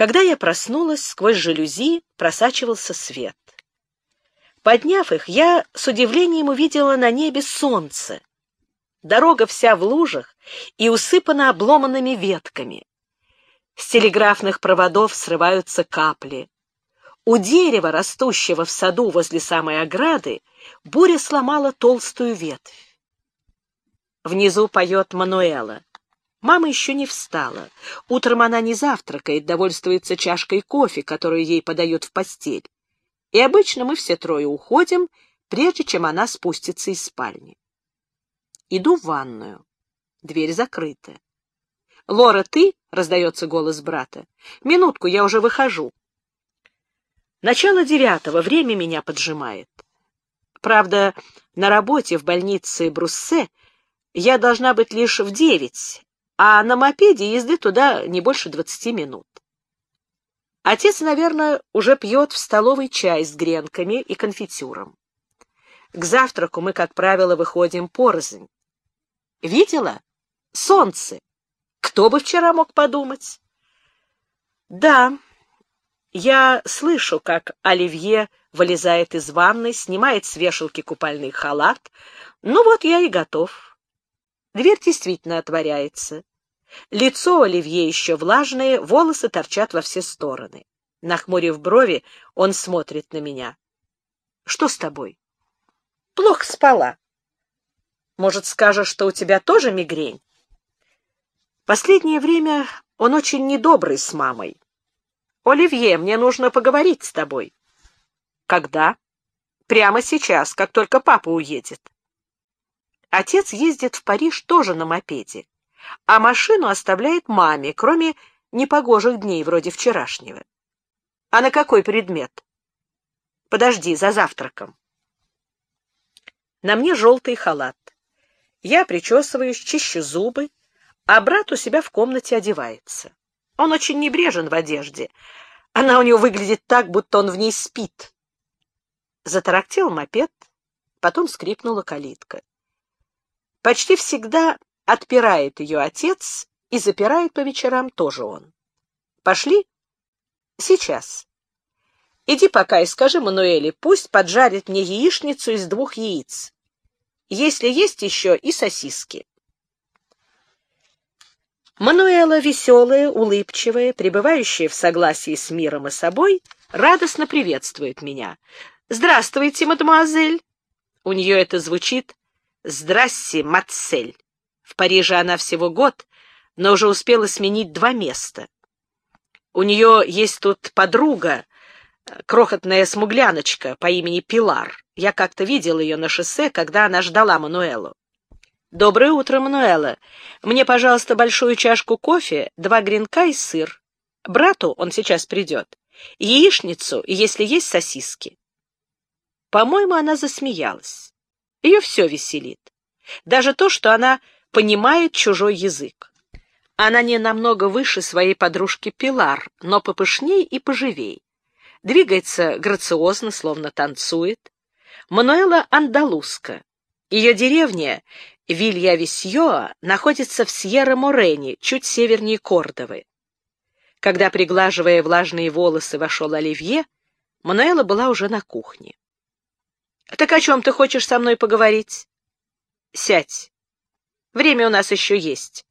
Когда я проснулась, сквозь жалюзи просачивался свет. Подняв их, я с удивлением увидела на небе солнце. Дорога вся в лужах и усыпана обломанными ветками. С телеграфных проводов срываются капли. У дерева, растущего в саду возле самой ограды, буря сломала толстую ветвь. Внизу поет Мануэла. Мама еще не встала. Утром она не завтракает, довольствуется чашкой кофе, которую ей подают в постель. И обычно мы все трое уходим, прежде чем она спустится из спальни. Иду в ванную. Дверь закрыта. «Лора, ты?» — раздается голос брата. «Минутку, я уже выхожу». Начало девятого, время меня поджимает. Правда, на работе в больнице Бруссе я должна быть лишь в девять, а на мопеде езды туда не больше двадцати минут. Отец, наверное, уже пьет в столовой чай с гренками и конфитюром. К завтраку мы, как правило, выходим порознь. Видела? Солнце. Кто бы вчера мог подумать? Да, я слышу, как Оливье вылезает из ванной, снимает с вешалки купальный халат. Ну вот я и готов. Дверь действительно отворяется. Лицо Оливье еще влажное, волосы торчат во все стороны. Нахмурив брови, он смотрит на меня. — Что с тобой? — Плохо спала. — Может, скажешь, что у тебя тоже мигрень? Последнее время он очень недобрый с мамой. — Оливье, мне нужно поговорить с тобой. — Когда? — Прямо сейчас, как только папа уедет. Отец ездит в Париж тоже на мопеде а машину оставляет маме, кроме непогожих дней вроде вчерашнего. А на какой предмет? Подожди, за завтраком. На мне желтый халат. Я причесываюсь, чищу зубы, а брат у себя в комнате одевается. Он очень небрежен в одежде. Она у него выглядит так, будто он в ней спит. Затарактел мопед, потом скрипнула калитка. Почти всегда Отпирает ее отец и запирает по вечерам тоже он. Пошли? Сейчас. Иди пока и скажи Мануэле, пусть поджарит мне яичницу из двух яиц. Если есть еще и сосиски. Мануэла, веселая, улыбчивая, пребывающая в согласии с миром и собой, радостно приветствует меня. «Здравствуйте, мадемуазель!» У нее это звучит «Здрасте, мацель!» В Париже она всего год, но уже успела сменить два места. У нее есть тут подруга, крохотная смугляночка по имени Пилар. Я как-то видел ее на шоссе, когда она ждала Мануэлу. «Доброе утро, Мануэла. Мне, пожалуйста, большую чашку кофе, два гренка и сыр. Брату, он сейчас придет, яичницу, если есть сосиски». По-моему, она засмеялась. Ее все веселит. Даже то, что она понимает чужой язык. Она не намного выше своей подружки Пилар, но попышней и поживей. Двигается грациозно, словно танцует. Мануэла Андалуска. Ее деревня Вилья-Висьоа находится в Сьерра-Морене, чуть севернее Кордовы. Когда, приглаживая влажные волосы, вошел Оливье, Мануэла была уже на кухне. — Так о чем ты хочешь со мной поговорить? — Сядь. Время у нас еще есть.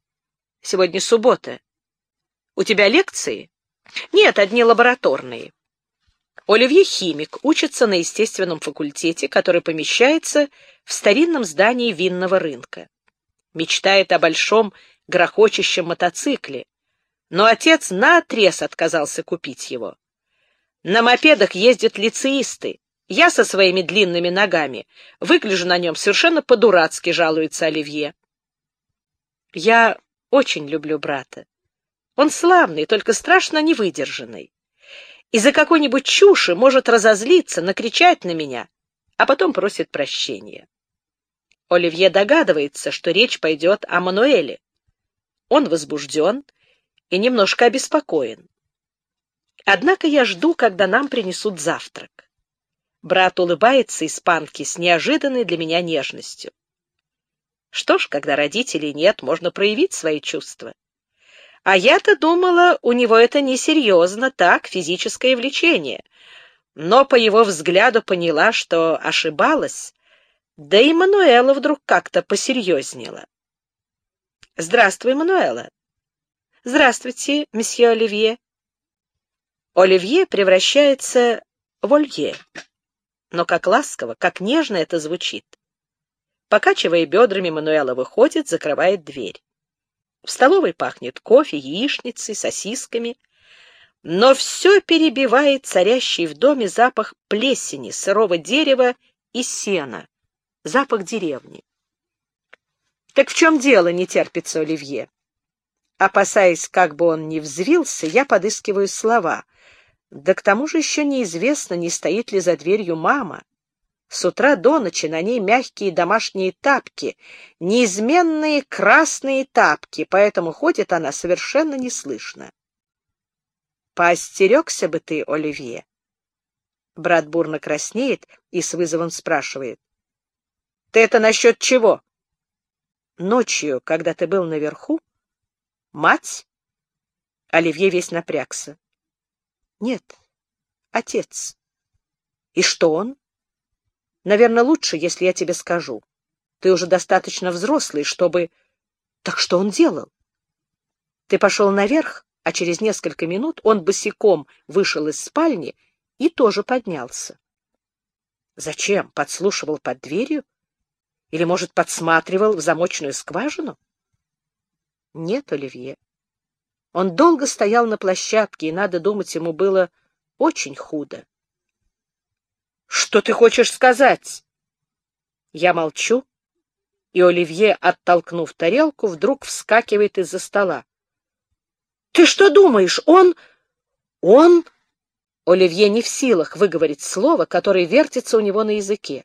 Сегодня суббота. У тебя лекции? Нет, одни лабораторные. Оливье химик, учится на естественном факультете, который помещается в старинном здании винного рынка. Мечтает о большом грохочущем мотоцикле, но отец наотрез отказался купить его. На мопедах ездят лицеисты. Я со своими длинными ногами выгляжу на нем совершенно по-дурацки, жалуется Оливье. Я очень люблю брата. Он славный, только страшно невыдержанный. Из-за какой-нибудь чуши может разозлиться, накричать на меня, а потом просит прощения. Оливье догадывается, что речь пойдет о Мануэле. Он возбужден и немножко обеспокоен. Однако я жду, когда нам принесут завтрак. Брат улыбается испанке с неожиданной для меня нежностью. Что ж, когда родителей нет, можно проявить свои чувства. А я-то думала, у него это несерьезно, так, физическое влечение. Но по его взгляду поняла, что ошибалась, да и Мануэла вдруг как-то посерьезнела. «Здравствуй, Мануэла». «Здравствуйте, месье Оливье». Оливье превращается в Олье. Но как ласково, как нежно это звучит. Покачивая бедрами, Мануэла выходит, закрывает дверь. В столовой пахнет кофе, яичницей, сосисками. Но все перебивает царящий в доме запах плесени, сырого дерева и сена, запах деревни. Так в чем дело, не терпится Оливье? Опасаясь, как бы он ни взвился, я подыскиваю слова. Да к тому же еще неизвестно, не стоит ли за дверью мама. С утра до ночи на ней мягкие домашние тапки, неизменные красные тапки, поэтому ходит она совершенно неслышно. Поостерегся бы ты, Оливье. Брат бурно краснеет и с вызовом спрашивает. — Ты это насчет чего? — Ночью, когда ты был наверху, мать? Оливье весь напрягся. — Нет, отец. — И что он? Наверное, лучше, если я тебе скажу. Ты уже достаточно взрослый, чтобы... Так что он делал? Ты пошел наверх, а через несколько минут он босиком вышел из спальни и тоже поднялся. Зачем? Подслушивал под дверью? Или, может, подсматривал в замочную скважину? Нет, Оливье. Он долго стоял на площадке, и, надо думать, ему было очень худо. Что ты хочешь сказать? Я молчу, и Оливье, оттолкнув тарелку, вдруг вскакивает из-за стола. Ты что думаешь, он... он... Оливье не в силах выговорить слово, которое вертится у него на языке.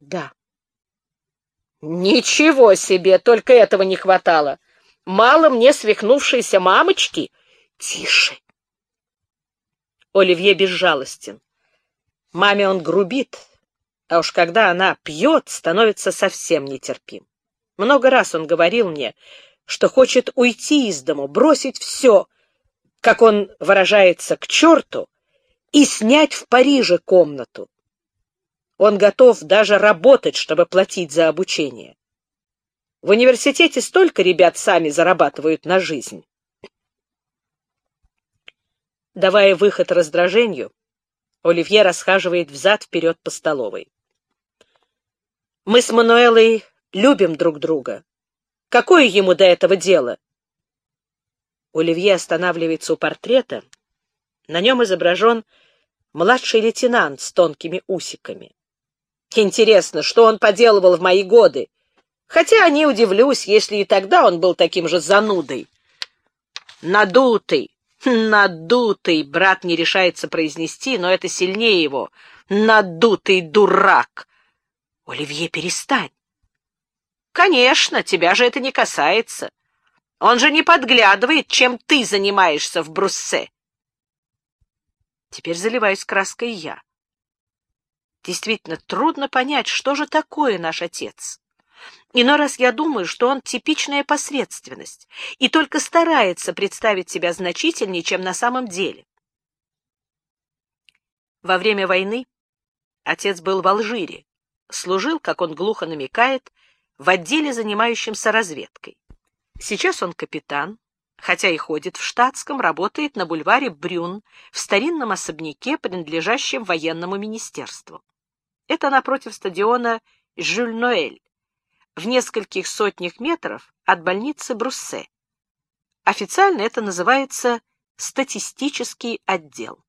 Да. Ничего себе, только этого не хватало. Мало мне свихнувшейся мамочки. Тише. Оливье безжалостен. Маме он грубит, а уж когда она пьет, становится совсем нетерпим. Много раз он говорил мне, что хочет уйти из дому, бросить все, как он выражается, к черту, и снять в Париже комнату. Он готов даже работать, чтобы платить за обучение. В университете столько ребят сами зарабатывают на жизнь. Давая выход раздражению, Оливье расхаживает взад-вперед по столовой. Мы с Мануэлой любим друг друга. Какое ему до этого дело? Оливье останавливается у портрета. На нем изображен младший лейтенант с тонкими усиками. Интересно, что он поделывал в мои годы? Хотя не удивлюсь, если и тогда он был таким же занудой. Надутый, Надутый, брат не решается произнести, но это сильнее его. Надутый дурак. Оливье, перестань. Конечно, тебя же это не касается. Он же не подглядывает, чем ты занимаешься в Бруссе. Теперь заливаюсь краской я. Действительно, трудно понять, что же такое наш отец. Иной раз я думаю, что он типичная посредственность и только старается представить себя значительнее, чем на самом деле. Во время войны отец был в Алжире, служил, как он глухо намекает, в отделе, занимающемся разведкой. Сейчас он капитан, хотя и ходит в штатском, работает на бульваре Брюн в старинном особняке, принадлежащем военному министерству. Это напротив стадиона Жюль-Ноэль, в нескольких сотнях метров от больницы Бруссе. Официально это называется статистический отдел.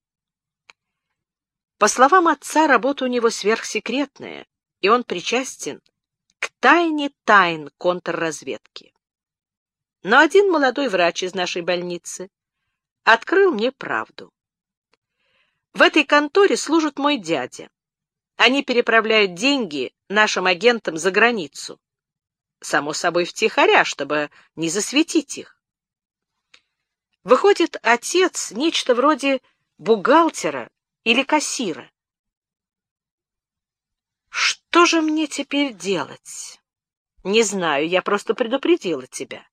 По словам отца, работа у него сверхсекретная, и он причастен к тайне тайн контрразведки. Но один молодой врач из нашей больницы открыл мне правду. В этой конторе служит мой дядя. Они переправляют деньги нашим агентам за границу само собой, втихаря, чтобы не засветить их. Выходит, отец — нечто вроде бухгалтера или кассира. Что же мне теперь делать? Не знаю, я просто предупредила тебя.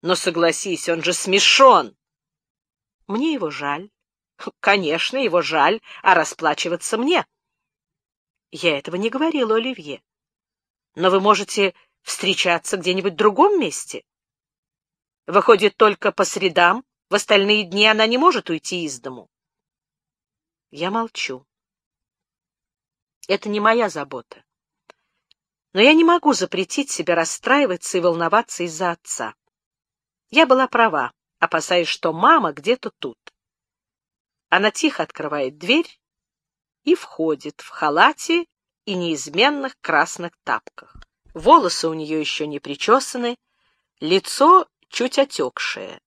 Но согласись, он же смешон. Мне его жаль. Конечно, его жаль, а расплачиваться мне. Я этого не говорила, Оливье. Но вы можете встречаться где-нибудь в другом месте. Выходит, только по средам, в остальные дни она не может уйти из дому. Я молчу. Это не моя забота. Но я не могу запретить себе расстраиваться и волноваться из-за отца. Я была права, опасаясь, что мама где-то тут. Она тихо открывает дверь и входит в халате и неизменных красных тапках. Волосы у нее еще не причесаны, лицо чуть отекшее.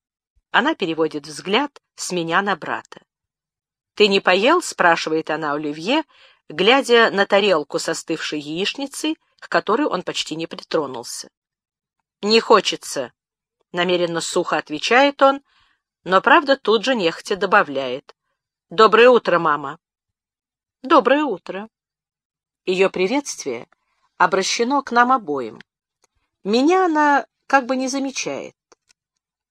Она переводит взгляд с меня на брата. «Ты не поел?» — спрашивает она Оливье, глядя на тарелку со остывшей яичницей, к которой он почти не притронулся. «Не хочется», намеренно сухо отвечает он, но, правда, тут же нехотя добавляет. «Доброе утро, мама!» «Доброе утро!» Ее приветствие обращено к нам обоим. Меня она как бы не замечает.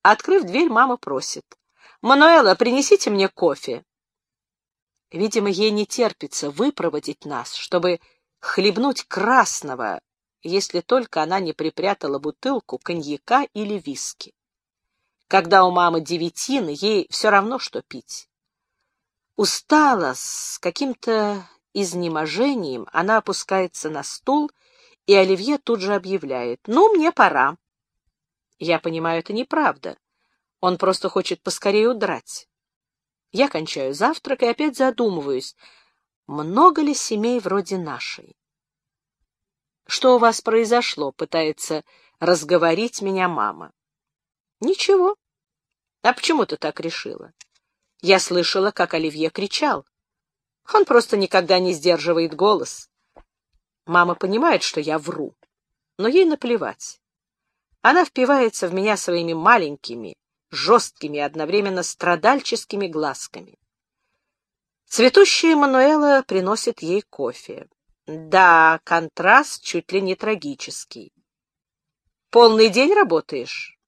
Открыв дверь, мама просит. «Мануэла, принесите мне кофе!» Видимо, ей не терпится выпроводить нас, чтобы хлебнуть красного, если только она не припрятала бутылку коньяка или виски. Когда у мамы девятины, ей все равно, что пить. Устала, с каким-то изнеможением, она опускается на стул, и Оливье тут же объявляет «Ну, мне пора». Я понимаю, это неправда. Он просто хочет поскорее удрать. Я кончаю завтрак и опять задумываюсь, много ли семей вроде нашей. Что у вас произошло? Пытается разговорить меня мама. Ничего. А почему ты так решила? Я слышала, как Оливье кричал. Он просто никогда не сдерживает голос. Мама понимает, что я вру, но ей наплевать. Она впивается в меня своими маленькими, жесткими, одновременно страдальческими глазками. Цветущая Мануэла приносит ей кофе. Да, контраст чуть ли не трагический. Полный день работаешь?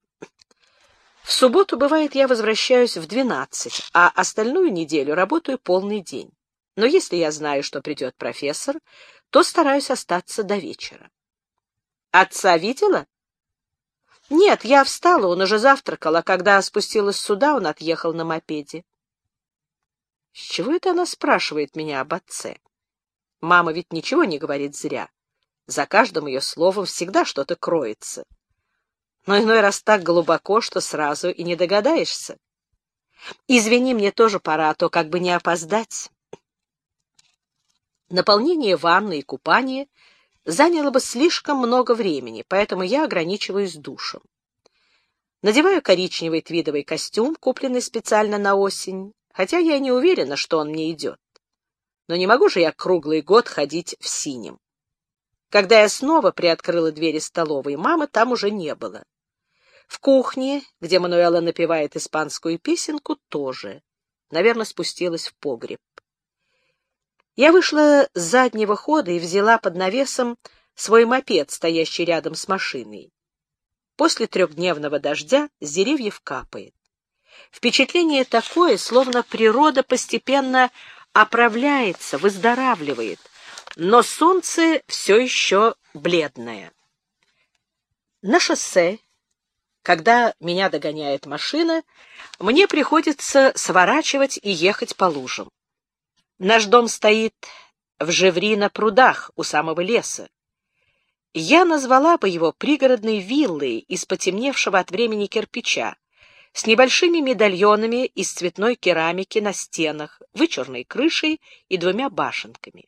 В субботу, бывает, я возвращаюсь в двенадцать, а остальную неделю работаю полный день. Но если я знаю, что придет профессор, то стараюсь остаться до вечера. Отца видела? Нет, я встала, он уже завтракал, а когда спустилась сюда, он отъехал на мопеде. С чего это она спрашивает меня об отце? Мама ведь ничего не говорит зря. За каждым ее словом всегда что-то кроется. Но иной раз так глубоко, что сразу и не догадаешься. Извини, мне тоже пора, а то как бы не опоздать. Наполнение ванны и купание заняло бы слишком много времени, поэтому я ограничиваюсь душем. Надеваю коричневый твидовый костюм, купленный специально на осень, хотя я не уверена, что он мне идет но не могу же я круглый год ходить в синем. Когда я снова приоткрыла двери столовой, мамы там уже не было. В кухне, где Мануэла напевает испанскую песенку, тоже. Наверное, спустилась в погреб. Я вышла с заднего хода и взяла под навесом свой мопед, стоящий рядом с машиной. После трехдневного дождя с деревьев капает. Впечатление такое, словно природа постепенно оправляется, выздоравливает, но солнце все еще бледное. На шоссе, когда меня догоняет машина, мне приходится сворачивать и ехать по лужам. Наш дом стоит в Жеври на прудах у самого леса. Я назвала бы его пригородной виллой из потемневшего от времени кирпича, с небольшими медальонами из цветной керамики на стенах, вычурной крышей и двумя башенками.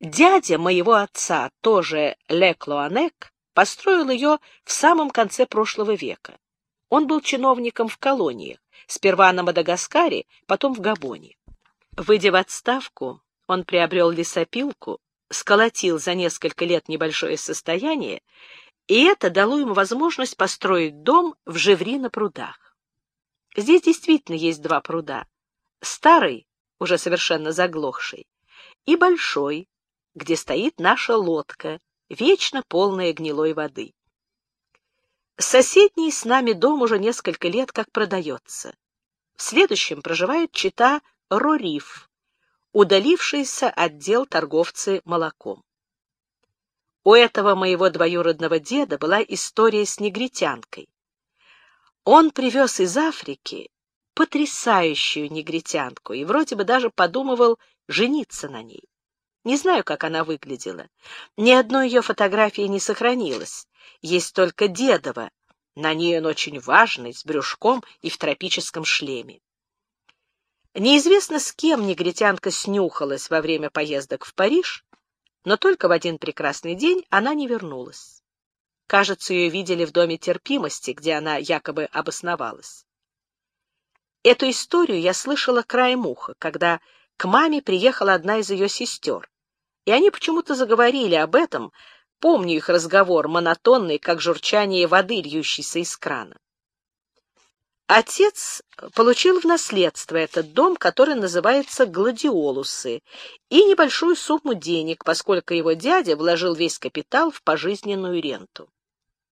Дядя моего отца, тоже Ле Клоанек, построил ее в самом конце прошлого века. Он был чиновником в колониях, сперва на Мадагаскаре, потом в Габоне. Выйдя в отставку, он приобрел лесопилку, сколотил за несколько лет небольшое состояние и это дало ему возможность построить дом в Живри на прудах. Здесь действительно есть два пруда. Старый, уже совершенно заглохший, и большой, где стоит наша лодка, вечно полная гнилой воды. Соседний с нами дом уже несколько лет как продается. В следующем проживает чита Рориф, удалившийся отдел торговцы молоком. У этого моего двоюродного деда была история с негритянкой. Он привез из Африки потрясающую негритянку и вроде бы даже подумывал жениться на ней. Не знаю, как она выглядела. Ни одной ее фотографии не сохранилось. Есть только дедова. На ней он очень важный, с брюшком и в тропическом шлеме. Неизвестно, с кем негритянка снюхалась во время поездок в Париж, но только в один прекрасный день она не вернулась. Кажется, ее видели в доме терпимости, где она якобы обосновалась. Эту историю я слышала краем уха, когда к маме приехала одна из ее сестер и они почему-то заговорили об этом, помню их разговор, монотонный, как журчание воды, льющейся из крана. Отец получил в наследство этот дом, который называется «Гладиолусы», и небольшую сумму денег, поскольку его дядя вложил весь капитал в пожизненную ренту.